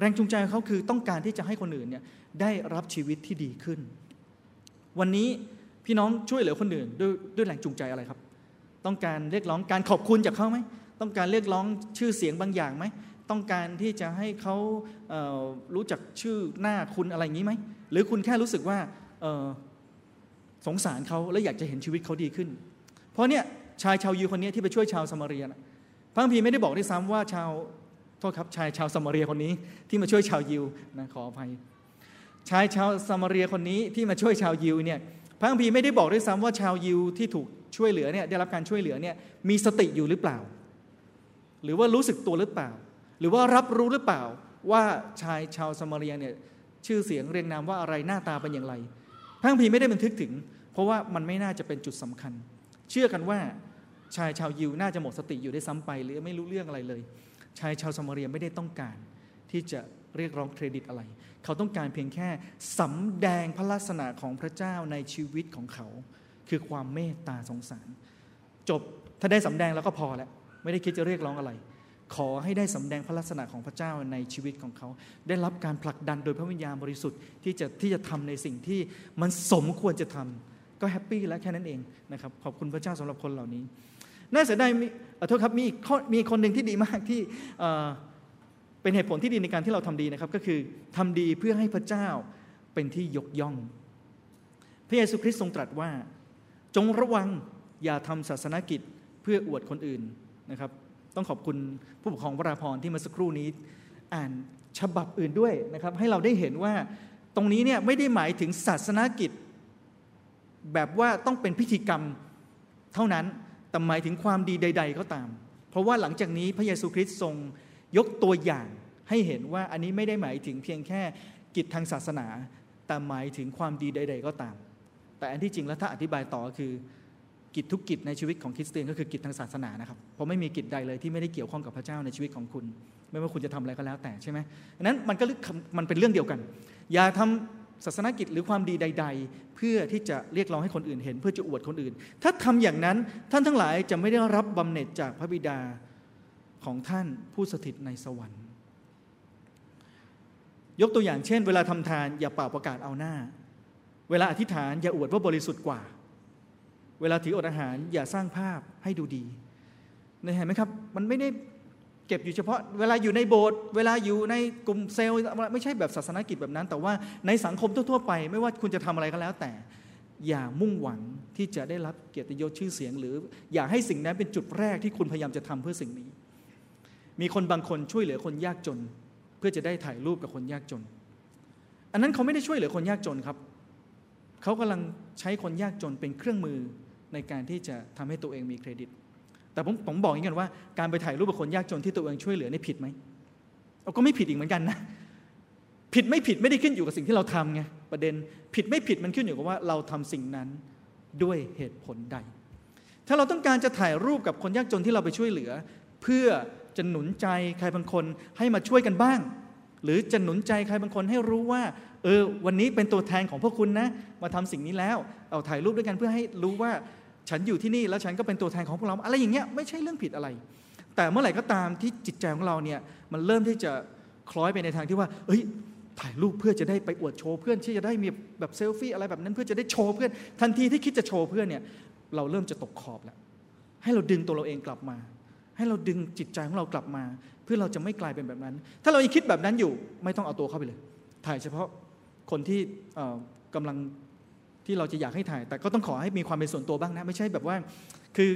แรงจูงใจของเขาคือต้องการที่จะให้คนอื่นเนี่ยได้รับชีวิตที่ดีขึ้น วันนี้พี่น้องช่วยเหลือคนอื่นด้วยด้วยแรงจูงใจอะไรครับ ต้องการเรียกร้องการขอบคุณจากเขาไหมต้องการเรียกร้องชื่อเสียงบางอย่างไหมต้องการที่จะให้เขาเรู้จักชื่อหน้าคุณอะไรอย่างนี้ไหมหรือคุณแค่รู้สึกว่าสงสารเขาและอยากจะเห็นชีวิตเขาดีขึ้น เพราะเนี่ยชายชาวยิวคนนี้ที่ไปช่วยชาวสมาเรียนะพระคัมภีร์ไม่ได้บอกด้วยซ้ำว่าชาว โทษครับชายชาวสมาเรียคนนี้ที่มาช่วยชาวยิวนะขออภัยชายชาวสมาเรียคนนี้ที่มาช่วยชาวยิวเนี่ยพระคัมภีร์ไม่ได้บอกด้วยซ้ำว่าชาวยิวที่ถูกช่วยเหลือเนี่ยได้รับการช่วยเหลือเนี่ยมีสติอยู่หรือเปล่า หรือว่ารู้สึกตัวหรือเปล่า หรือว่ารับรู้หรือเปล่าว่าชายชาวสมาเรียเนี่ยชื่อเสียงเรียงนามว่าอะไรหน้าตาเป็นอย่างไรพระคัมภีร์ไม่ได้บันทึกถึง เพราะว่ามันไม่น่าจะเป็นจุดสำคัญ เชื่อกันว่าชายชาวยิวน่าจะหมดสติอยู่ได้ซ้ำไป หรือไม่รู้เรื่องอะไรเลย ชายชาวสมาเรียไม่ได้ต้องการ ที่จะเรียกร้องเครดิตอะไร เขาต้องการเพียงแค่สำแดงพระลักษณะของพระเจ้าในชีวิตของเขา คือความเมตตาสงสาร จบถ้าได้สำแดงแล้วก็พอแล้วไม่ได้คิดจะเรียกร้องอะไร ขอให้ได้สำแดงพระลักษณะของพระเจ้าในชีวิตของเขา ได้รับการผลักดันโดยพระวิญญาณบริสุทธิ์ที่จะที่จะทำในสิ่งที่มันสมควรจะทำก็แฮปปี้แล้วแค่นั้นเองนะครับขอบคุณพระเจ้าสำหรับคนเหล่านี้น่าเสียดาย มีโทษครับมีมีคนหนึ่งที่ดีมากที่เป็นเหตุผลที่ดีในการที่เราทำดีนะครับ ก็คือทำดีเพื่อให้พระเจ้าเป็นที่ยกย่อง พระเยซูคริสต์ทรงตรัสว่า จงระวังอย่าทำศาสนกิจเพื่ออวดคนอื่นนะครับ ต้องขอบคุณผู้ปกครองวราพรที่มาสักครู่นี้ อ่านฉบับอื่นด้วยนะครับ ให้เราได้เห็นว่าตรงนี้เนี่ยไม่ได้หมายถึงศาสนากิจ แบบว่าต้องเป็นพิธีกรรมเท่านั้น แต่หมายถึงความดีใด ๆ ก็ตาม เพราะว่าหลังจากนี้พระเยซูคริสต์ทรงยกตัวอย่างให้เห็นว่าอันนี้ไม่ได้หมายถึงเพียงแค่กิจทางศาสนา แต่หมายถึงความดีใด ๆ ก็ตาม แต่อันที่จริงแล้วถ้าอธิบายต่อคือกิจทุกกิจในชีวิตของคริสเตียนก็คือกิจทางศาสนานะครับ เพราะไม่มีกิจใดเลยที่ไม่ได้เกี่ยวข้องกับพระเจ้าในชีวิตของคุณ ไม่ว่าคุณจะทำอะไรก็แล้วแต่ใช่ไหมนั้นมันก็มันเป็นเรื่องเดียวกัน อย่าทำ ศาสนกิจหรือความดีใด ๆ เพื่อที่จะเรียกร้องให้คนอื่นเห็น เพื่อจะอวดคนอื่น ถ้าทำอย่างนั้นท่านทั้งหลายจะไม่ได้รับบำเหน็จจากพระบิดาของท่านผู้สถิตในสวรรค์ ยกตัวอย่างเช่น เวลาทำทานอย่าเป่าประกาศเอาหน้า เวลาอธิษฐานอย่าอวดว่าบริสุทธิ์กว่า เวลาถืออดอาหารอย่าสร้างภาพให้ดูดีนะเห็นไหมครับ มันไม่ได้ เก็บอยู่เฉพาะเวลาอยู่ในโบสถ์เวลาอยู่ในกลุ่มเซลล์ไม่ใช่แบบศาสนกิจแบบนั้น แต่ว่าในสังคมทั่วๆไป ไม่ว่าคุณจะทำอะไรก็แล้วแต่ อย่ามุ่งหวังที่จะได้รับเกียรติยศชื่อเสียง หรืออย่าให้สิ่งนั้นเป็นจุดแรกที่คุณพยายามจะทำเพื่อสิ่งนี้ มีคนบางคนช่วยเหลือคนยากจน เพื่อจะได้ถ่ายรูปกับคนยากจน อันนั้นเขาไม่ได้ช่วยเหลือคนยากจนครับเขากำลังใช้คนยากจนเป็นเครื่องมือในการที่จะทำให้ตัวเองมีเครดิต แต่ผมผมบอกอย่างนี้กันว่า การไปถ่ายรูปกับคนยากจนที่ตัวเองช่วยเหลือนี่ผิดไหมเราก็ไม่ผิดอีกเหมือนกันนะผิดไม่ผิดไม่ได้ขึ้นอยู่กับสิ่งที่เราทำไงประเด็นผิดไม่ผิดมันขึ้นอยู่กับว่าเราทำสิ่งนั้นด้วยเหตุผลใด ถ้าเราต้องการจะถ่ายรูปกับคนยากจนที่เราไปช่วยเหลือ เพื่อจะหนุนใจใครบางคนให้มาช่วยกันบ้าง หรือจะหนุนใจใครบางคนให้รู้ว่าเออวันนี้เป็นตัวแทนของพวกคุณนะ มาทำสิ่งนี้แล้ว เอาถ่ายรูปด้วยกันเพื่อให้รู้ว่า ฉันอยู่ที่นี่แล้วฉันก็เป็นตัวแทนของพวกเรา อะไรอย่างเงี้ยไม่ใช่เรื่องผิดอะไร แต่เมื่อไหร่ก็ตามที่จิตใจของเราเนี่ยมันเริ่มที่จะคล้อยไปในทางที่ว่า เอ้ยถ่ายรูปเพื่อจะได้ไปอวดโชว์เพื่อนที่จะได้มีแบบเซลฟี่อะไรแบบนั้นเพื่อจะได้โชว์เพื่อนทันทีที่คิดจะโชว์เพื่อนเนี่ยเราเริ่มจะตกขอบแล้วให้เราดึงตัวเราเองกลับมา ให้เราดึงจิตใจของเรากลับมา เพื่อเราจะไม่กลายเป็นแบบนั้น ถ้าเรายังคิดแบบนั้นอยู่ไม่ต้องเอาตัวเข้าไปเลย ถ่ายเฉพาะคนที่กำลัง ที่เราจะอยากให้ถ่าย แต่ก็ต้องขอให้มีความเป็นส่วนตัวบ้างนะ ไม่ใช่แบบว่า คือ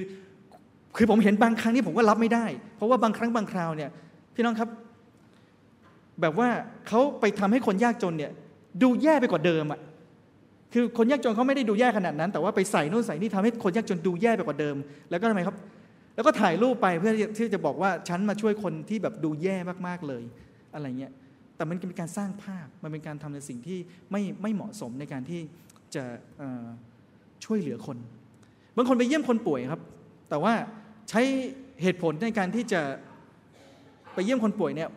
คือผมเห็นบางครั้งที่ผมก็รับไม่ได้ เพราะว่าบางครั้งบางคราวเนี่ย พี่น้องครับ แบบว่าเขาไปทำให้คนยากจนเนี่ย ดูแย่ไปกว่าเดิมอะคือคนยากจนเขาไม่ได้ดูแย่ขนาดนั้น แต่ว่าไปใส่นู่นใส่นี่ทำให้คนยากจนดูแย่ไปกว่าเดิม แล้วก็ทำไมครับ แล้วก็ถ่ายรูปไปเพื่อที่จะบอกว่าฉันมาช่วยคนที่แบบดูแย่มากๆเลยอะไรเงี้ยแต่มันเป็นการสร้างภาพมันเป็นการทำในสิ่งที่ไม่ไม่เหมาะสมในการที่ จะช่วยเหลือคน บางคนไปเยี่ยมคนป่วยครับ แต่ว่าใช้เหตุผลในการที่จะไปเยี่ยมคนป่วยเนี่ย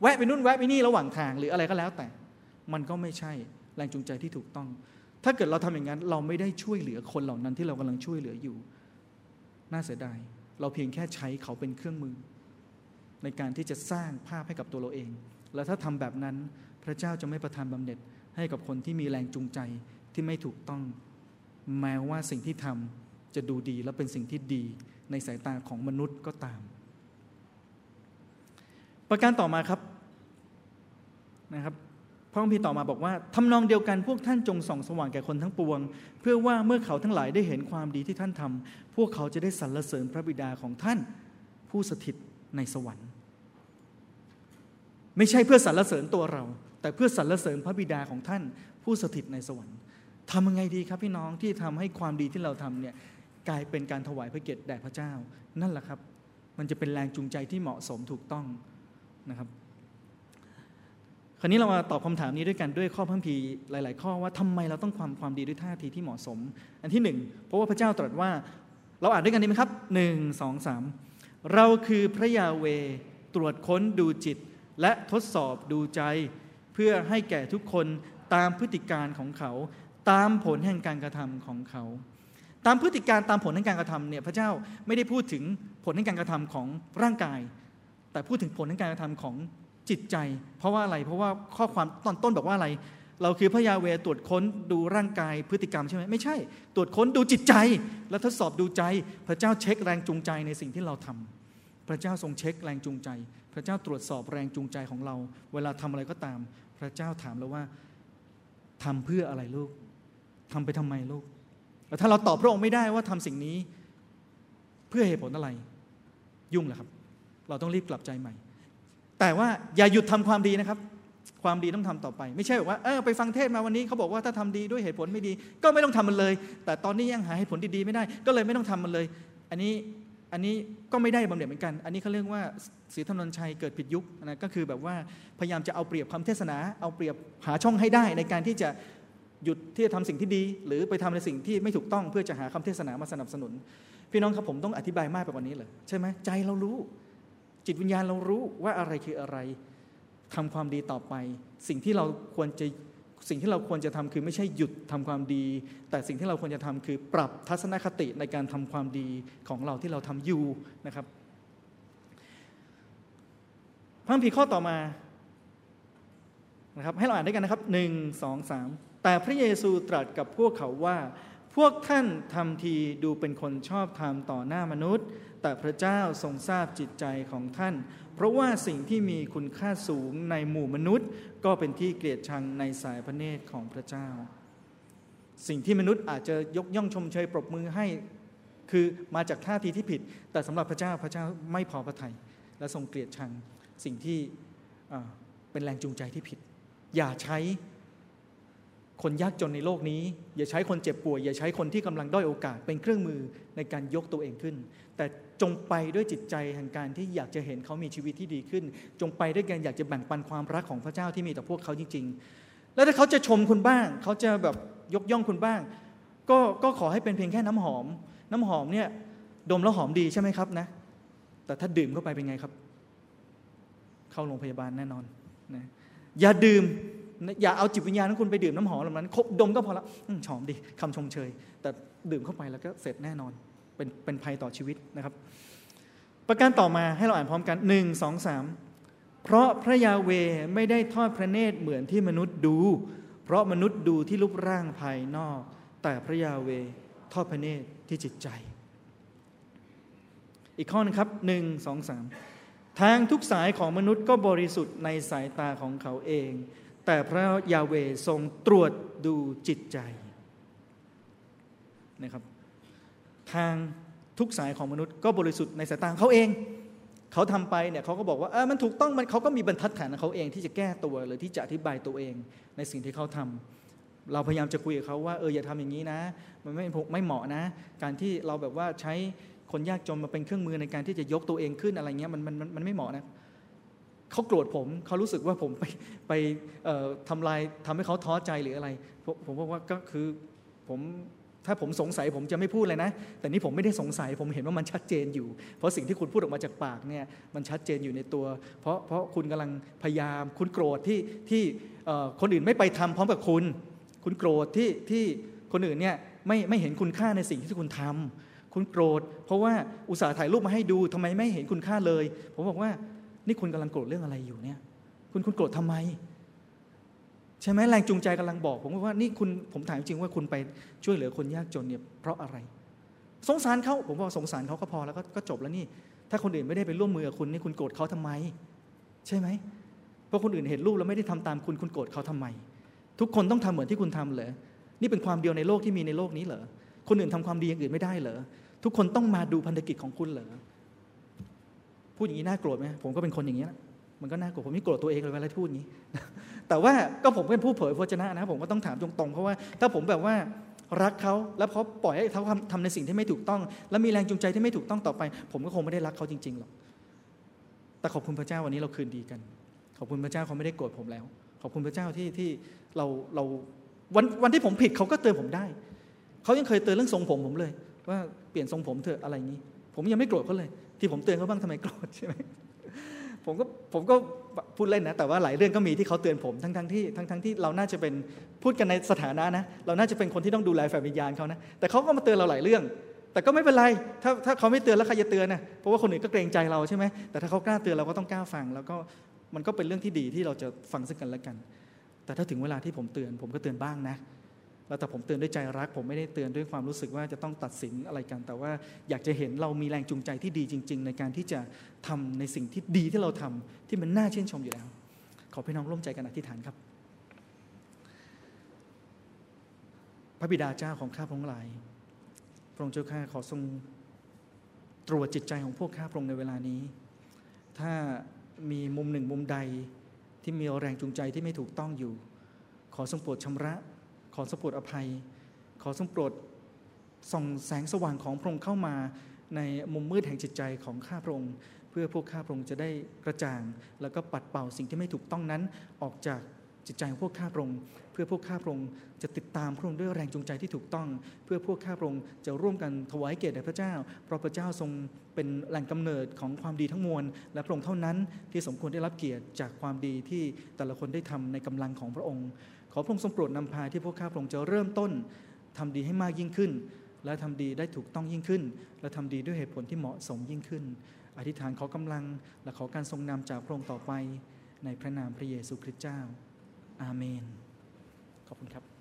แวะไปนู่นแวะไปนี่ระหว่างทางหรืออะไรก็แล้วแต่ มันก็ไม่ใช่แรงจูงใจที่ถูกต้อง ถ้าเกิดเราทำอย่างนั้น เราไม่ได้ช่วยเหลือคนเหล่านั้นที่เรากำลังช่วยเหลืออยู่ น่าเสียดาย เราเพียงแค่ใช้เขาเป็นเครื่องมือ ในการที่จะสร้างภาพให้กับตัวเราเอง แล้วถ้าทำแบบนั้นพระเจ้าจะไม่ประทานบำเหน็จให้กับคนที่มีแรงจูงใจ ที่ไม่ถูกต้อง แม้ว่าสิ่งที่ทำจะดูดีและเป็นสิ่งที่ดีในสายตาของมนุษย์ก็ตาม ประการต่อมาครับนะครับพระคัมภีร์ต่อมาบอกว่าทำนองเดียวกันพวกท่านจงส่องสว่างแก่คนทั้งปวง เพื่อว่าเมื่อเขาทั้งหลายได้เห็นความดีที่ท่านทำพวกเขาจะได้สรรเสริญพระบิดาของท่าน ผู้สถิตในสวรรค์ ไม่ใช่เพื่อสรรเสริญตัวเรา แต่เพื่อสรรเสริญพระบิดาของท่าน ผู้สถิตในสวรรค์ ทำยังไงดีครับพี่น้องที่ทำให้ความดีที่เราทำเนี่ยกลายเป็นการถวายพระเกียรติแด่พระเจ้า นั่นแหละครับ มันจะเป็นแรงจูงใจที่เหมาะสมถูกต้องนะครับ คราวนี้เรามาตอบคำถามนี้ด้วยกันด้วยข้อพังพีหลาย ๆ ข้อว่าทำไมเราต้องความความดีด้วยท่าทีที่เหมาะสม อันที่หนึ่งเพราะว่าพระเจ้าตรัสว่าเราอ่านด้วยกันดีไหมครับหนึ่งสองสามเราคือพระยาเวตรวจค้นดูจิต และทดสอบดูใจ เพื่อให้แก่ทุกคนตามพฤติการของเขา ตามผลแห่งการกระทำของเขา ตามพฤติการตามผลแห่งการกระทำเนี่ยพระเจ้าไม่ได้พูดถึงผลแห่งการกระทำของร่างกาย แต่พูดถึงผลแห่งการกระทำของจิตใจ เพราะว่าอะไรเพราะว่าข้อความตอนต้นบอกว่าอะไร เราคือพระยาเวตรวจค้นดูร่างกายพฤติกรรมใช่ไหมไม่ใช่ ตรวจค้นดูจิตใจ แล้วทดสอบดูใจ พระเจ้าเช็คแรงจูงใจในสิ่งที่เราทำพระเจ้าทรงเช็คแรงจูงใจ พระเจ้าตรวจสอบแรงจูงใจของเรา เวลาทำอะไรก็ตาม พระเจ้าถามเราว่าทำเพื่ออะไรลูก ทำไปทำไมลูกแล้วถ้าเราตอบพระองค์ไม่ได้ว่าทำสิ่งนี้ เพื่อเหตุผลอะไร ยุ่งแหละครับ เราต้องรีบกลับใจใหม่ แต่ว่าอย่าหยุดทำความดีนะครับ ความดีต้องทำต่อไป ไม่ใช่แบบว่าเออไปฟังเทศมาวันนี้เขาบอกว่าถ้าทำดีด้วยเหตุผลไม่ดี ก็ไม่ต้องทำมันเลย แต่ตอนนี้ยังหาเหตุผลดีๆไม่ได้ ก็เลยไม่ต้องทำมันเลย อันนี้อันนี้ก็ไม่ได้บำเหน็จเหมือนกัน อันนี้เขาเรียกว่าศีธนนชัยเกิดผิดยุคนะก็คือแบบว่าพยายามจะเอาเปรียบคำเทศนา เอาเปรียบหาช่องให้ได้ในการที่จะ หยุดที่จะทำสิ่งที่ดี หรือไปทำในสิ่งที่ไม่ถูกต้องเพื่อจะหาคำเทศนามาสนับสนุน พี่น้องครับผมต้องอธิบายมากไปกว่านี้เลยใช่ไหมใจเรารู้ จิตวิญญาณเรารู้ว่าอะไรคืออะไรทำความดีต่อไป สิ่งที่เราควรจะสิ่งที่เราควรจะทำคือไม่ใช่หยุดทำความดี แต่สิ่งที่เราควรจะทำคือปรับทัศนคติในการทำความดีของเราที่เราทำอยู่นะครับพระพีข้อต่อมานะครับให้เราอ่านด้วยกันนะครับหนึ่งสองสาม แต่พระเยซูตรัสกับพวกเขาว่า พวกท่านทำทีดูเป็นคนชอบธรรมต่อหน้ามนุษย์ แต่พระเจ้าทรงทราบจิตใจของท่าน เพราะว่าสิ่งที่มีคุณค่าสูงในหมู่มนุษย์ ก็เป็นที่เกลียดชังในสายพระเนตรของพระเจ้า สิ่งที่มนุษย์อาจจะยกย่องชมเชยปรบมือให้คือมาจากท่าทีที่ผิด แต่สำหรับพระเจ้าพระเจ้าไม่พอพระทยัยและทรงเกลียดชังสิ่งที่เป็นแรงจูงใจที่ผิด อย่าใช้ คนยากจนในโลกนี้ อย่าใช้คนเจ็บป่วย อย่าใช้คนที่กำลังด้อยโอกาสเป็นเครื่องมือในการยกตัวเองขึ้น แต่จงไปด้วยจิตใจแห่งการที่อยากจะเห็นเขามีชีวิตที่ดีขึ้น จงไปด้วยกันอยากจะแบ่งปันความรักของพระเจ้าที่มีต่อพวกเขาจริง ๆ แล้วถ้าเขาจะชมคุณบ้าง เขาจะแบบยกย่องคุณบ้าง ก็ก็ขอให้เป็นเพียงแค่น้ำหอม น้ำหอมเนี่ยดมแล้วหอมดีใช่ไหมครับนะ แต่ถ้าดื่มเข้าไปเป็นไงครับ เข้าโรงพยาบาลแน่นอนนะอย่าดื่ม อย่าเอาจิตวิญญาณของคุณไปดื่มน้ำหอมเหล่านั้นคบดมก็พอละหอมดีคำชมเชย แต่ดื่มเข้าไปแล้วก็เสร็จแน่นอนเป็นเป็นภัยต่อชีวิตนะครับ ประการต่อมาให้เราอ่านพร้อมกันหนึ่งสองสามเพราะพระยาเวไม่ได้ทอดพระเนตรเหมือนที่มนุษย์ดู เพราะมนุษย์ดูที่รูปร่างภายนอก แต่พระยาเวทอดพระเนตรที่จิตใจ อีกข้อนึงครับหนึ่งสองสามทางทุกสายของมนุษย์ก็บริสุทธิ์ในสายตาของเขาเอง แต่พระยาเวทรงตรวจดูจิตใจนะครับ ทางทุกสายของมนุษย์ก็บริสุทธิ์ในสายตาเขาเอง เขาทำไปเนี่ยเขาก็บอกว่าเออมันถูกต้องมันเขาก็มีบรรทัดฐานของเขาเองที่จะแก้ตัวหรือที่จะอธิบายตัวเองในสิ่งที่เขาทำเราพยายามจะคุยกับเขาว่าเอออย่าทำอย่างนี้นะ มันไม่ไม่เหมาะนะ การที่เราแบบว่าใช้คนยากจนมาเป็นเครื่องมือในการที่จะยกตัวเองขึ้นอะไรเงี้ยมันมันมันไม่เหมาะนะ เขาโกรธผมเขารู้สึกว่าผมไปไปทำลายทำให้เขาท้อใจหรืออะไร ผมบอกว่าก็คือผมถ้าผมสงสัยผมจะไม่พูดเลยนะ แต่นี่ผมไม่ได้สงสัยผมเห็นว่ามันชัดเจนอยู่ เพราะสิ่งที่คุณพูดออกมาจากปากเนี่ยมันชัดเจนอยู่ในตัว เพราะเพราะคุณกำลังพยายาม คุณโกรธที่ที่คนอื่นไม่ไปทำพร้อมกับคุณ คุณโกรธที่ที่คนอื่นเนี่ยไม่ไม่เห็นคุณค่าในสิ่งที่คุณทำคุณโกรธ เพราะว่าอุตส่าห์ถ่ายรูปมาให้ดูทำไมไม่เห็นคุณค่าเลย ผมบอกว่า นี่คุณกำลังโกรธเรื่องอะไรอยู่เนี่ย คุณคุณโกรธทำไม ใช่ไหมแรงจูงใจกำลังบอก ผมว่านี่คุณผมถามจริงว่าคุณไปช่วยเหลือคนยากจนเนี่ยเพราะอะไร สงสารเขาผมว่าสงสารเขาก็พอแล้วก็จบแล้วนี่ ถ้าคนอื่นไม่ได้ไปร่วมมือกับคุณนี่คุณโกรธเขาทำไม ใช่ไหมเพราะคนอื่นเห็นรูปแล้วไม่ได้ทำตามคุณคุณโกรธเขาทำไม ทุกคนต้องทำเหมือนที่คุณทำเหรอนี่เป็นความเดียวในโลกที่มีในโลกนี้เหรอคนอื่นทำความดีอย่างอื่นไม่ได้เหรอทุกคนต้องมาดูพันธกิจของคุณเหรอ พูดอย่างนี้น่าโกรธไหมผมก็เป็นคนอย่างนี้นะมันก็น่าโกรธผมไม่โกรธตัวเองเลยเวลาพูดอย่างนี้ แต่ว่าก็ผมเป็นผู้เผยพระชนะนะ ผมก็ต้องถามตรงๆ เพราะว่าถ้าผมแบบว่ารักเขาแล้วเขาปล่อยให้เขาทำในสิ่งที่ไม่ถูกต้อง แล้วมีแรงจูงใจที่ไม่ถูกต้องต่อไป ผมก็คงไม่ได้รักเขาจริงๆหรอกแต่ขอบคุณพระเจ้าวันนี้เราคืนดีกัน ขอบคุณพระเจ้าเขาไม่ได้โกรธผมแล้ว ขอบคุณพระเจ้าที่ที่เราเราวันวันที่ผมผิดเขาก็เตือนผมได้เขายังเคยเตือนเรื่องทรงผมผมเลย ว่าเปลี่ยนทรงผมเถอะอะไรอย่างนี้ ผมยังไม่โกรธเขาเลย ที่ผมเตือนเขาบ้างทำไมโกรธใช่ไหมผมก็ผมก็พูดเล่นนะแต่ว่าหลายเรื่องก็มีที่เขาเตือนผมทั้งทั้งที่ทั้งทั้งที่เราน่าจะเป็นพูดกันในสถานะนะ เราน่าจะเป็นคนที่ต้องดูแลฝ่ายวิญญาณเขานะแต่เขาก็มาเตือนเราหลายเรื่อง แต่ก็ไม่เป็นไรถ้าถ้าเขาไม่เตือนแล้วใครจะเตือนนะเพราะว่าคนอื่นก็เกรงใจเราใช่ไหมแต่ถ้าเขากล้าเตือนเราก็ต้องกล้าฟัง แล้วก็มันก็เป็นเรื่องที่ดีที่เราจะฟังซึ่งกันและกัน แต่ถ้าถึงเวลาที่ผมเตือน ผมก็เตือนบ้างนะ แล้วแต่ผมเตือนด้วยใจรัก ผมไม่ได้เตือนด้วยความรู้สึกว่าจะต้องตัดสินอะไรกัน แต่ว่าอยากจะเห็นเรามีแรงจูงใจที่ดีจริง ๆ ในการที่จะทำในสิ่งที่ดีที่เราทำที่มันน่าชื่นชมอยู่แล้ว ขอพี่น้องร่วมใจกันอธิษฐานครับ พระบิดาเจ้าของข้าพระองค์หลาย พระองค์เจ้าข้าขอทรงตรวจจิตใจของพวกข้าพระองค์ในเวลานี้ ถ้ามีมุมหนึ่งมุมใดที่มีแรงจูงใจที่ไม่ถูกต้องอยู่ ขอทรงโปรดชำระ ขอสปรดอภัย ขอทรงโปรดส่องแสงสว่างของพระองค์เข้ามาในมุมมืดแห่งจิตใจของข้าพระองค์ เพื่อพวกข้าพระองค์จะได้กระจ่าง แล้วก็ปัดเป่าสิ่งที่ไม่ถูกต้องนั้นออกจากจิตใจของพวกข้าพระองค์เพื่อพวกข้าพระองค์จะติดตามพระองค์ด้วยแรงจูงใจที่ถูกต้อง เพื่อพวกข้าพระองค์จะร่วมกันถวายเกียรติแด่พระเจ้า เพราะพระเจ้าทรงเป็นแหล่งกำเนิดของความดีทั้งมวล และพระองค์เท่านั้นที่สมควรได้รับเกียรติจากความดีที่แต่ละคนได้ทำในกำลังของพระองค์ ขอพระองค์ทรงโปรดนำพาที่พวกข้าพระองค์จะเริ่มต้นทำดีให้มากยิ่งขึ้น และทำดีได้ถูกต้องยิ่งขึ้น และทำดีด้วยเหตุผลที่เหมาะสมยิ่งขึ้น อธิษฐานขอกำลัง และขอการทรงนำจากพระองค์ต่อไป ในพระนามพระเยซูคริสต์เจ้า อาเมน ขอบคุณครับ